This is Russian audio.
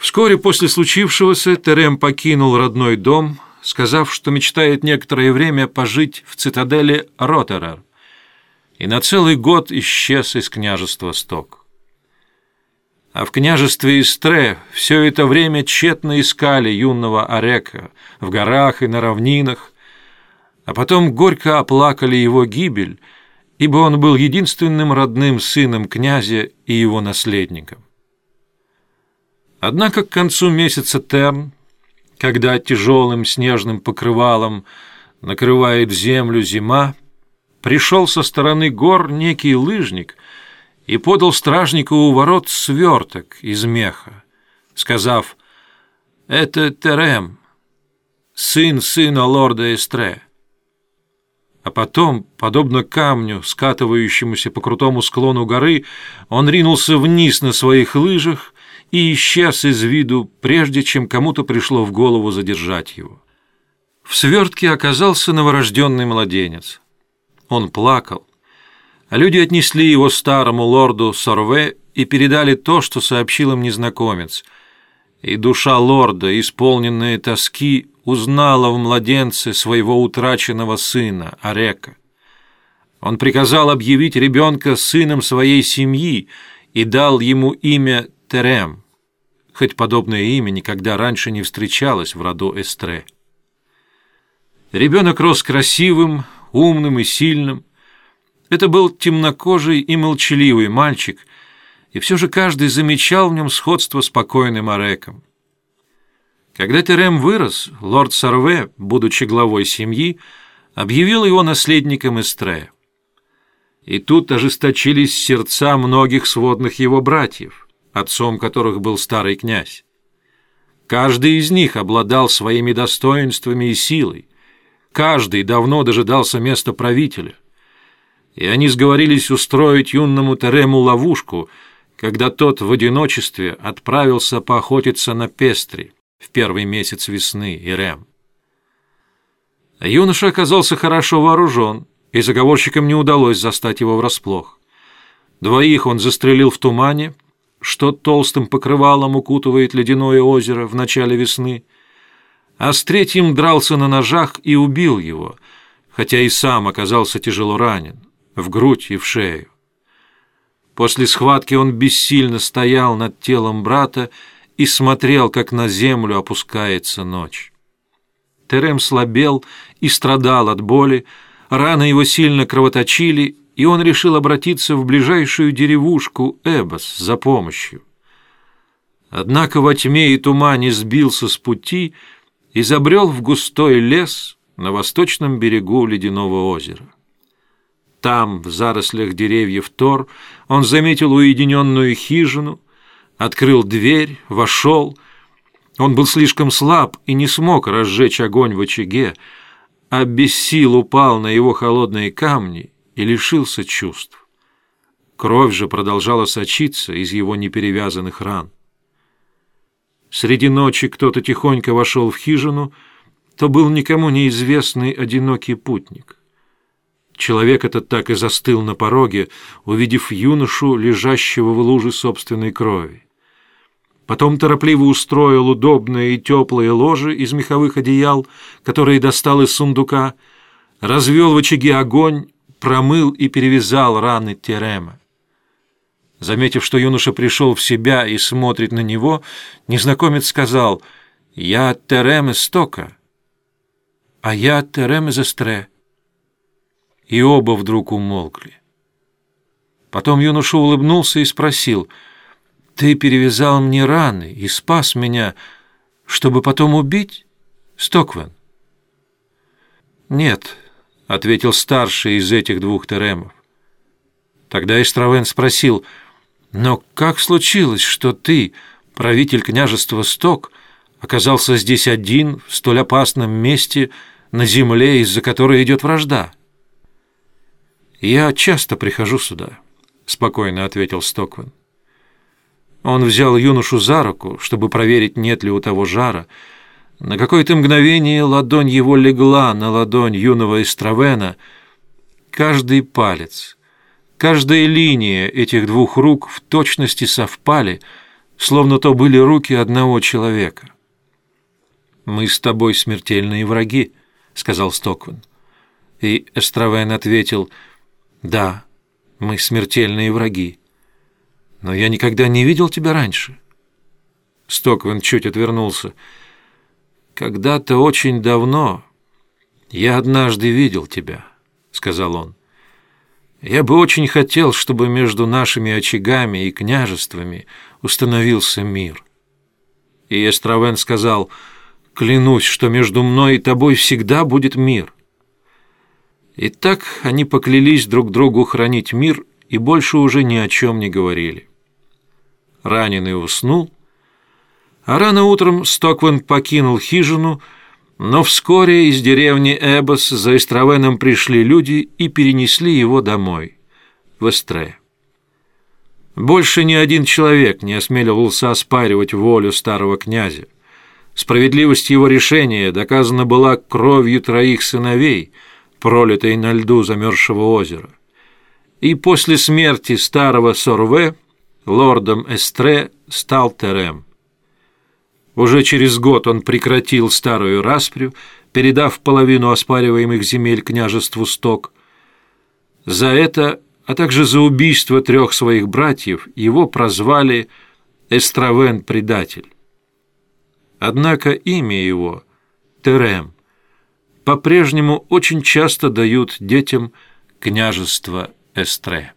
Вскоре после случившегося Терем покинул родной дом, сказав, что мечтает некоторое время пожить в цитадели Ротерер, и на целый год исчез из княжества Сток. А в княжестве Истре все это время тщетно искали юного Орека в горах и на равнинах, а потом горько оплакали его гибель, ибо он был единственным родным сыном князя и его наследником. Однако к концу месяца Терн, когда тяжелым снежным покрывалом накрывает землю зима, пришел со стороны гор некий лыжник и подал стражнику у ворот сверток из меха, сказав «Это Терем, сын сына лорда Эстре». А потом, подобно камню, скатывающемуся по крутому склону горы, он ринулся вниз на своих лыжах и исчез из виду, прежде чем кому-то пришло в голову задержать его. В свертке оказался новорожденный младенец. Он плакал, а люди отнесли его старому лорду Сорве и передали то, что сообщил им незнакомец. И душа лорда, исполненная тоски, узнала в младенце своего утраченного сына, Арека. Он приказал объявить ребенка сыном своей семьи и дал ему имя Терем, хоть подобное имя никогда раньше не встречалось в роду Эстре. Ребенок рос красивым, умным и сильным. Это был темнокожий и молчаливый мальчик, и все же каждый замечал в нем сходство с покойным Ареком. Когда Терем вырос, лорд Сарве, будучи главой семьи, объявил его наследником Эстре. И тут ожесточились сердца многих сводных его братьев отцом которых был старый князь. Каждый из них обладал своими достоинствами и силой. Каждый давно дожидался места правителя. И они сговорились устроить юному Терему ловушку, когда тот в одиночестве отправился поохотиться на Пестри в первый месяц весны Ирем. Юноша оказался хорошо вооружен, и заговорщикам не удалось застать его врасплох. Двоих он застрелил в тумане — что толстым покрывалом укутывает ледяное озеро в начале весны, а с третьим дрался на ножах и убил его, хотя и сам оказался тяжело ранен, в грудь и в шею. После схватки он бессильно стоял над телом брата и смотрел, как на землю опускается ночь. Терем слабел и страдал от боли, раны его сильно кровоточили, и он решил обратиться в ближайшую деревушку Эбос за помощью. Однако во тьме и тумане сбился с пути и забрел в густой лес на восточном берегу ледяного озера. Там, в зарослях деревьев Тор, он заметил уединенную хижину, открыл дверь, вошел. Он был слишком слаб и не смог разжечь огонь в очаге, а без сил упал на его холодные камни и лишился чувств. Кровь же продолжала сочиться из его неперевязанных ран. Среди ночи кто-то тихонько вошел в хижину, то был никому неизвестный одинокий путник. Человек этот так и застыл на пороге, увидев юношу, лежащего в луже собственной крови. Потом торопливо устроил удобное и теплое ложе из меховых одеял, которые достал из сундука, развел в очаге огонь промыл и перевязал раны Терема. Заметив, что юноша пришел в себя и смотрит на него, незнакомец сказал «Я Терем из Стока, а я Терем из Эстре». И оба вдруг умолкли. Потом юноша улыбнулся и спросил «Ты перевязал мне раны и спас меня, чтобы потом убить, Стоквен?» «Нет», — ответил старший из этих двух теремов. Тогда Истравен спросил, «Но как случилось, что ты, правитель княжества Сток, оказался здесь один, в столь опасном месте, на земле, из-за которой идет вражда?» «Я часто прихожу сюда», — спокойно ответил Стокван. Он взял юношу за руку, чтобы проверить, нет ли у того жара, — на какое-то мгновение ладонь его легла на ладонь юного Истравена. Каждый палец, каждая линия этих двух рук в точности совпали, словно то были руки одного человека. «Мы с тобой смертельные враги», — сказал Стоквин. И Эстравен ответил, «Да, мы смертельные враги. Но я никогда не видел тебя раньше». Стоквин чуть отвернулся. «Когда-то очень давно я однажды видел тебя», — сказал он. «Я бы очень хотел, чтобы между нашими очагами и княжествами установился мир». И Эстравен сказал, «Клянусь, что между мной и тобой всегда будет мир». И так они поклялись друг другу хранить мир и больше уже ни о чем не говорили. Раненый уснул, а рано утром Стоквен покинул хижину, но вскоре из деревни Эбос за Эстравеном пришли люди и перенесли его домой, в Эстре. Больше ни один человек не осмеливался оспаривать волю старого князя. Справедливость его решения доказана была кровью троих сыновей, пролитой на льду замерзшего озера. И после смерти старого Сорве лордом Эстре стал Терем. Уже через год он прекратил старую распрю, передав половину оспариваемых земель княжеству Сток. За это, а также за убийство трех своих братьев, его прозвали Эстравен-предатель. Однако имя его, Терем, по-прежнему очень часто дают детям княжества Эстре.